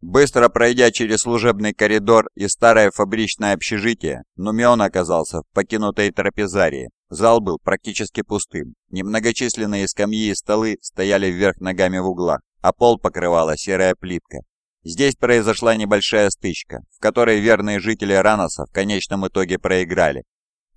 Быстро пройдя через служебный коридор и старое фабричное общежитие, Нумион оказался в покинутой трапезарии. Зал был практически пустым. Немногочисленные скамьи и столы стояли вверх ногами в углах, а пол покрывала серая плитка. Здесь произошла небольшая стычка, в которой верные жители Раноса в конечном итоге проиграли.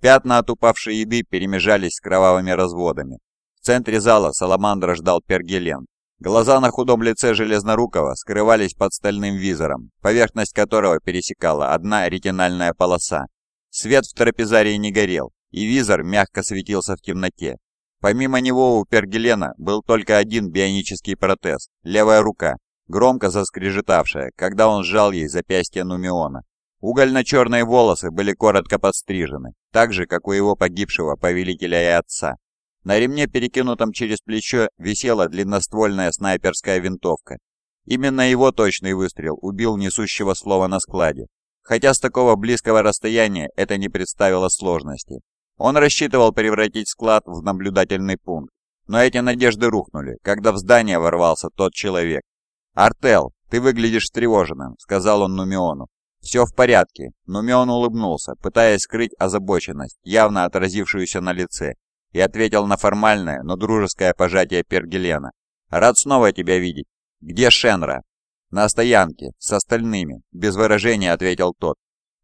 Пятна от упавшей еды перемежались с кровавыми разводами. В центре зала Саламандра ждал Пергелен, Глаза на худом лице Железнорукова скрывались под стальным визором, поверхность которого пересекала одна ретинальная полоса. Свет в трапезарии не горел, и визор мягко светился в темноте. Помимо него у Пергелена был только один бионический протез – левая рука, громко заскрежетавшая, когда он сжал ей запястье Нумиона. Угольно-черные волосы были коротко подстрижены, так же, как у его погибшего повелителя и отца. На ремне, перекинутом через плечо, висела длинноствольная снайперская винтовка. Именно его точный выстрел убил несущего слова на складе. Хотя с такого близкого расстояния это не представило сложности. Он рассчитывал превратить склад в наблюдательный пункт. Но эти надежды рухнули, когда в здание ворвался тот человек. «Артел, ты выглядишь встревоженным», — сказал он Нумиону. «Все в порядке». Нумион улыбнулся, пытаясь скрыть озабоченность, явно отразившуюся на лице, и ответил на формальное, но дружеское пожатие Пергелена. «Рад снова тебя видеть. Где Шенра?» «На стоянке, с остальными», — без выражения ответил тот.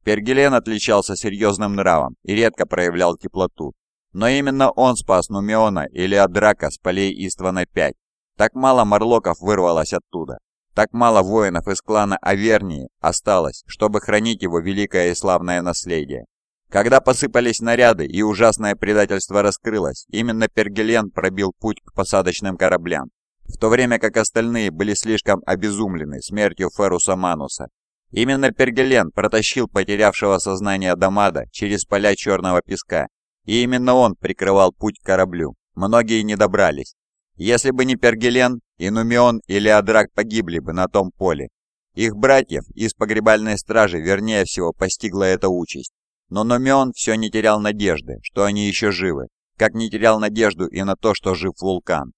Пергелен отличался серьезным нравом и редко проявлял теплоту. Но именно он спас Нумеона или Адрака с полей Иствана-5. Так мало морлоков вырвалось оттуда. Так мало воинов из клана Авернии осталось, чтобы хранить его великое и славное наследие. Когда посыпались наряды и ужасное предательство раскрылось, именно Пергелен пробил путь к посадочным кораблям, в то время как остальные были слишком обезумлены смертью Феруса Мануса. Именно Пергелен протащил потерявшего сознание Дамада через поля черного песка, и именно он прикрывал путь к кораблю. Многие не добрались. Если бы не Пергелен, Инумион или Адрак погибли бы на том поле. Их братьев из погребальной стражи вернее всего постигла эта участь. Но Номион все не терял надежды, что они еще живы, как не терял надежду и на то, что жив вулкан.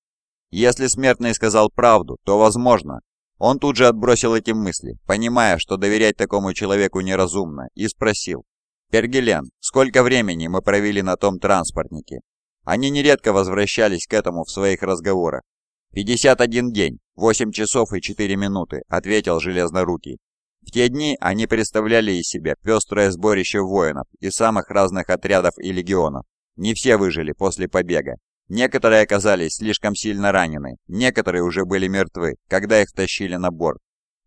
Если смертный сказал правду, то возможно. Он тут же отбросил эти мысли, понимая, что доверять такому человеку неразумно, и спросил. «Пергелен, сколько времени мы провели на том транспортнике?» Они нередко возвращались к этому в своих разговорах. «51 день, 8 часов и 4 минуты», — ответил Железнорукий. В те дни они представляли из себя пестрое сборище воинов из самых разных отрядов и легионов. Не все выжили после побега. Некоторые оказались слишком сильно ранены, некоторые уже были мертвы, когда их тащили на борт.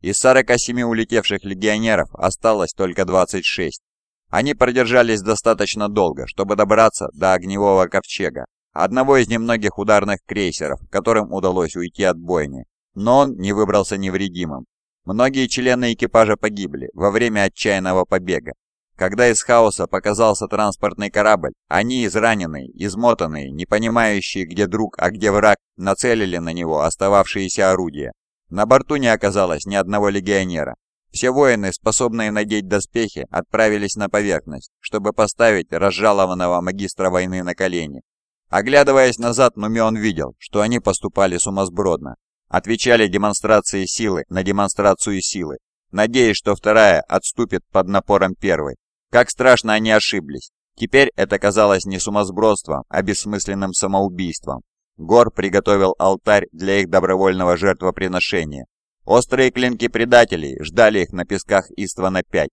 Из 47 улетевших легионеров осталось только 26. Они продержались достаточно долго, чтобы добраться до огневого ковчега, одного из немногих ударных крейсеров, которым удалось уйти от бойни. Но он не выбрался невредимым. Многие члены экипажа погибли во время отчаянного побега. Когда из хаоса показался транспортный корабль, они, израненные, измотанные, не понимающие, где друг, а где враг, нацелили на него остававшиеся орудия. На борту не оказалось ни одного легионера. Все воины, способные надеть доспехи, отправились на поверхность, чтобы поставить разжалованного магистра войны на колени. Оглядываясь назад, Нумион видел, что они поступали сумасбродно отвечали демонстрацией силы на демонстрацию силы, надеясь, что вторая отступит под напором первой. Как страшно они ошиблись. Теперь это казалось не сумасбродством, а бессмысленным самоубийством. Гор приготовил алтарь для их добровольного жертвоприношения. Острые клинки предателей ждали их на песках Иствана-5.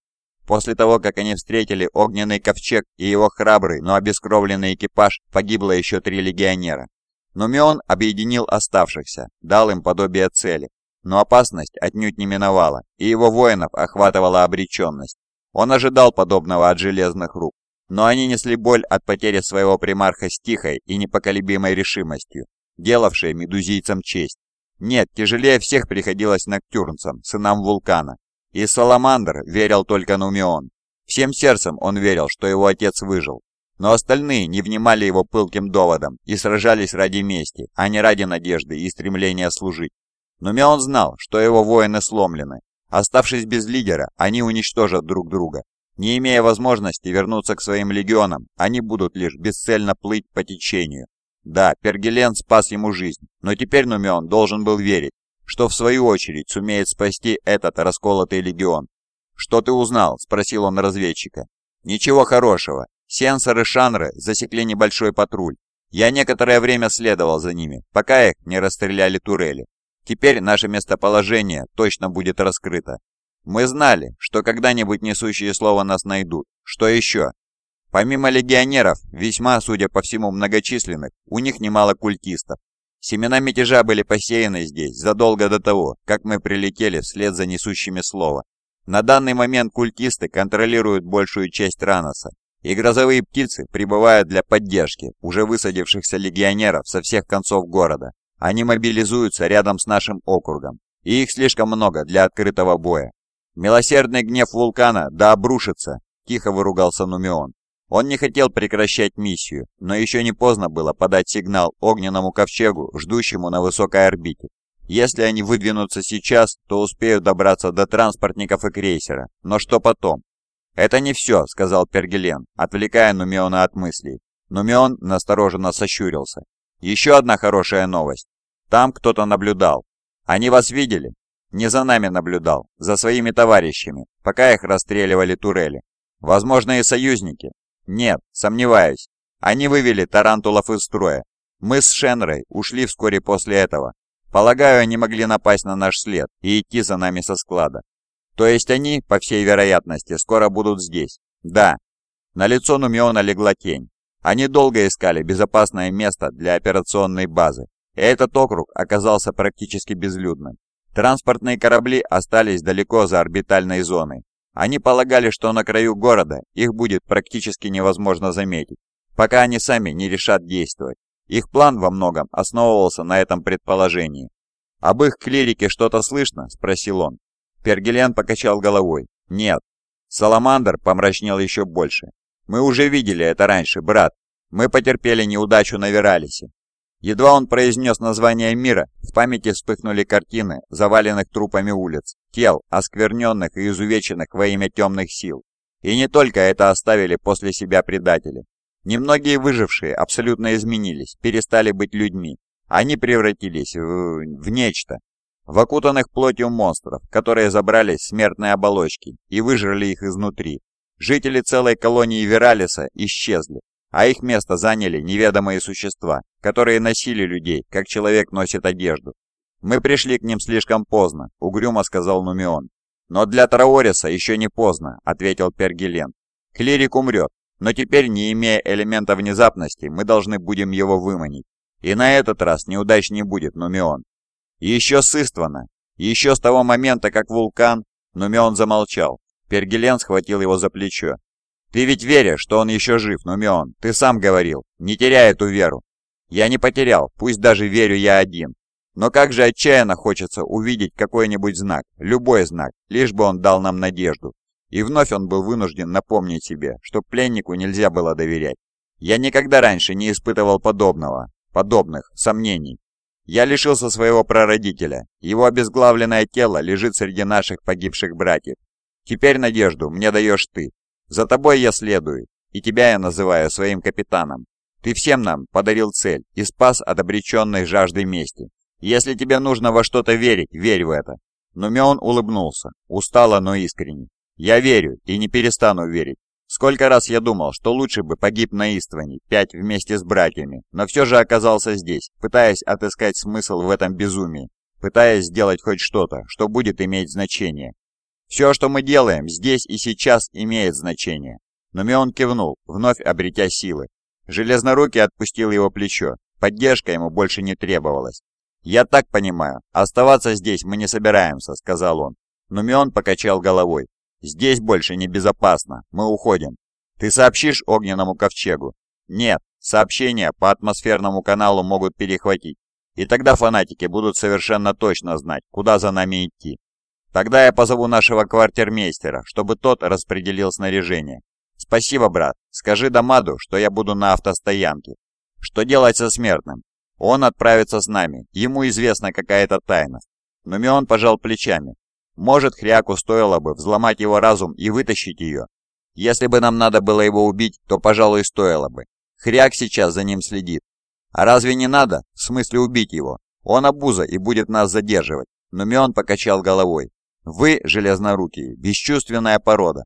После того, как они встретили огненный ковчег и его храбрый, но обескровленный экипаж, погибло еще три легионера. Но Мион объединил оставшихся, дал им подобие цели. Но опасность отнюдь не миновала, и его воинов охватывала обреченность. Он ожидал подобного от железных рук, но они несли боль от потери своего примарха с тихой и непоколебимой решимостью, делавшей медузийцам честь. Нет, тяжелее всех приходилось ноктюрнцам, сынам вулкана. И Саламандр верил только Нумион. Всем сердцем он верил, что его отец выжил, но остальные не внимали его пылким доводам и сражались ради мести, а не ради надежды и стремления служить. Но Меон знал, что его воины сломлены. Оставшись без лидера, они уничтожат друг друга. Не имея возможности вернуться к своим легионам, они будут лишь бесцельно плыть по течению. Да, Пергелен спас ему жизнь, но теперь Нумеон должен был верить, что в свою очередь сумеет спасти этот расколотый легион. «Что ты узнал?» – спросил он разведчика. «Ничего хорошего. Сенсоры Шанры засекли небольшой патруль. Я некоторое время следовал за ними, пока их не расстреляли турели. Теперь наше местоположение точно будет раскрыто. Мы знали, что когда-нибудь несущие слово нас найдут. Что еще? Помимо легионеров, весьма, судя по всему, многочисленных, у них немало культистов. Семена мятежа были посеяны здесь задолго до того, как мы прилетели вслед за несущими слово. На данный момент культисты контролируют большую часть Раноса, и грозовые птицы прибывают для поддержки уже высадившихся легионеров со всех концов города. Они мобилизуются рядом с нашим округом, и их слишком много для открытого боя. Милосердный гнев вулкана да обрушится, тихо выругался Нумион. Он не хотел прекращать миссию, но еще не поздно было подать сигнал огненному ковчегу, ждущему на высокой орбите. Если они выдвинутся сейчас, то успеют добраться до транспортников и крейсера. Но что потом? «Это не все», — сказал Пергелен, отвлекая Нумиона от мыслей. Нумион настороженно сощурился. «Еще одна хорошая новость. Там кто-то наблюдал. Они вас видели?» «Не за нами наблюдал, за своими товарищами, пока их расстреливали турели. Возможно, и союзники, «Нет, сомневаюсь. Они вывели тарантулов из строя. Мы с Шенрой ушли вскоре после этого. Полагаю, они могли напасть на наш след и идти за нами со склада. То есть они, по всей вероятности, скоро будут здесь. Да. На лицо Нумиона легла тень. Они долго искали безопасное место для операционной базы, и этот округ оказался практически безлюдным. Транспортные корабли остались далеко за орбитальной зоной, они полагали, что на краю города их будет практически невозможно заметить, пока они сами не решат действовать. Их план во многом основывался на этом предположении. «Об их клирике что-то слышно?» – спросил он. Пергелен покачал головой. «Нет». Саламандр помрачнел еще больше. «Мы уже видели это раньше, брат. Мы потерпели неудачу на Вералисе. Едва он произнес название мира, в памяти вспыхнули картины заваленных трупами улиц, тел, оскверненных и изувеченных во имя темных сил. И не только это оставили после себя предатели. Немногие выжившие абсолютно изменились, перестали быть людьми. Они превратились в... в нечто. В окутанных плотью монстров, которые забрались в смертные оболочки и выжрали их изнутри. Жители целой колонии Вералиса исчезли, а их место заняли неведомые существа, которые носили людей, как человек носит одежду. «Мы пришли к ним слишком поздно», — угрюмо сказал Нумион. «Но для Траориса еще не поздно», — ответил Пергелен. «Клирик умрет, но теперь, не имея элемента внезапности, мы должны будем его выманить. И на этот раз неудач не будет, Нумион». «Еще с Иствана, еще с того момента, как вулкан...» Нумион замолчал. Пергелен схватил его за плечо. Ты ведь веришь, что он еще жив, Нумион. Ты сам говорил. Не теряй эту веру. Я не потерял, пусть даже верю я один. Но как же отчаянно хочется увидеть какой-нибудь знак, любой знак, лишь бы он дал нам надежду. И вновь он был вынужден напомнить себе, что пленнику нельзя было доверять. Я никогда раньше не испытывал подобного, подобных сомнений. Я лишился своего прародителя. Его обезглавленное тело лежит среди наших погибших братьев. Теперь надежду мне даешь ты. За тобой я следую, и тебя я называю своим капитаном. Ты всем нам подарил цель и спас от обреченной жажды мести. Если тебе нужно во что-то верить, верь в это». Нумеон улыбнулся, устало, но искренне. «Я верю и не перестану верить. Сколько раз я думал, что лучше бы погиб на Истване, пять вместе с братьями, но все же оказался здесь, пытаясь отыскать смысл в этом безумии, пытаясь сделать хоть что-то, что будет иметь значение. Все, что мы делаем здесь и сейчас, имеет значение. Но Мион кивнул, вновь обретя силы. Железнорукий отпустил его плечо. Поддержка ему больше не требовалась. «Я так понимаю, оставаться здесь мы не собираемся», — сказал он. Но Мион покачал головой. «Здесь больше небезопасно. Мы уходим. Ты сообщишь огненному ковчегу?» «Нет, сообщения по атмосферному каналу могут перехватить. И тогда фанатики будут совершенно точно знать, куда за нами идти. Тогда я позову нашего квартирмейстера, чтобы тот распределил снаряжение. Спасибо, брат. Скажи Дамаду, что я буду на автостоянке. Что делать со смертным? Он отправится с нами. Ему известна какая-то тайна. Но Мион пожал плечами. Может, Хряку стоило бы взломать его разум и вытащить ее. Если бы нам надо было его убить, то, пожалуй, стоило бы. Хряк сейчас за ним следит. А разве не надо? В смысле убить его? Он обуза и будет нас задерживать. Нумион покачал головой. «Вы, железнорукие, бесчувственная порода.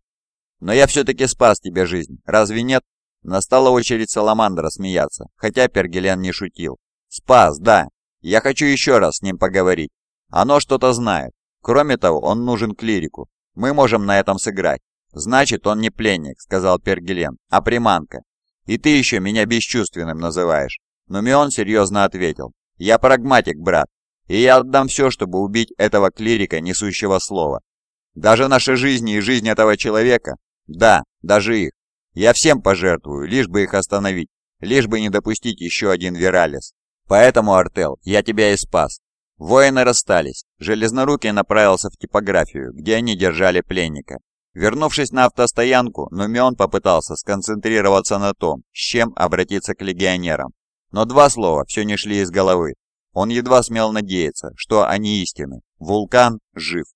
Но я все-таки спас тебе жизнь, разве нет?» Настала очередь Саламандра смеяться, хотя Пергелен не шутил. «Спас, да. Я хочу еще раз с ним поговорить. Оно что-то знает. Кроме того, он нужен клирику. Мы можем на этом сыграть. Значит, он не пленник, сказал Пергелен, а приманка. И ты еще меня бесчувственным называешь. Но Мион серьезно ответил. Я прагматик, брат. И я отдам все, чтобы убить этого клирика, несущего слова. Даже наши жизни и жизнь этого человека? Да, даже их. Я всем пожертвую, лишь бы их остановить, лишь бы не допустить еще один Виралис. Поэтому, Артел, я тебя и спас. Воины расстались. Железнорукий направился в типографию, где они держали пленника. Вернувшись на автостоянку, Нумион попытался сконцентрироваться на том, с чем обратиться к легионерам. Но два слова все не шли из головы. Он едва смел надеяться, что они истины. Вулкан жив.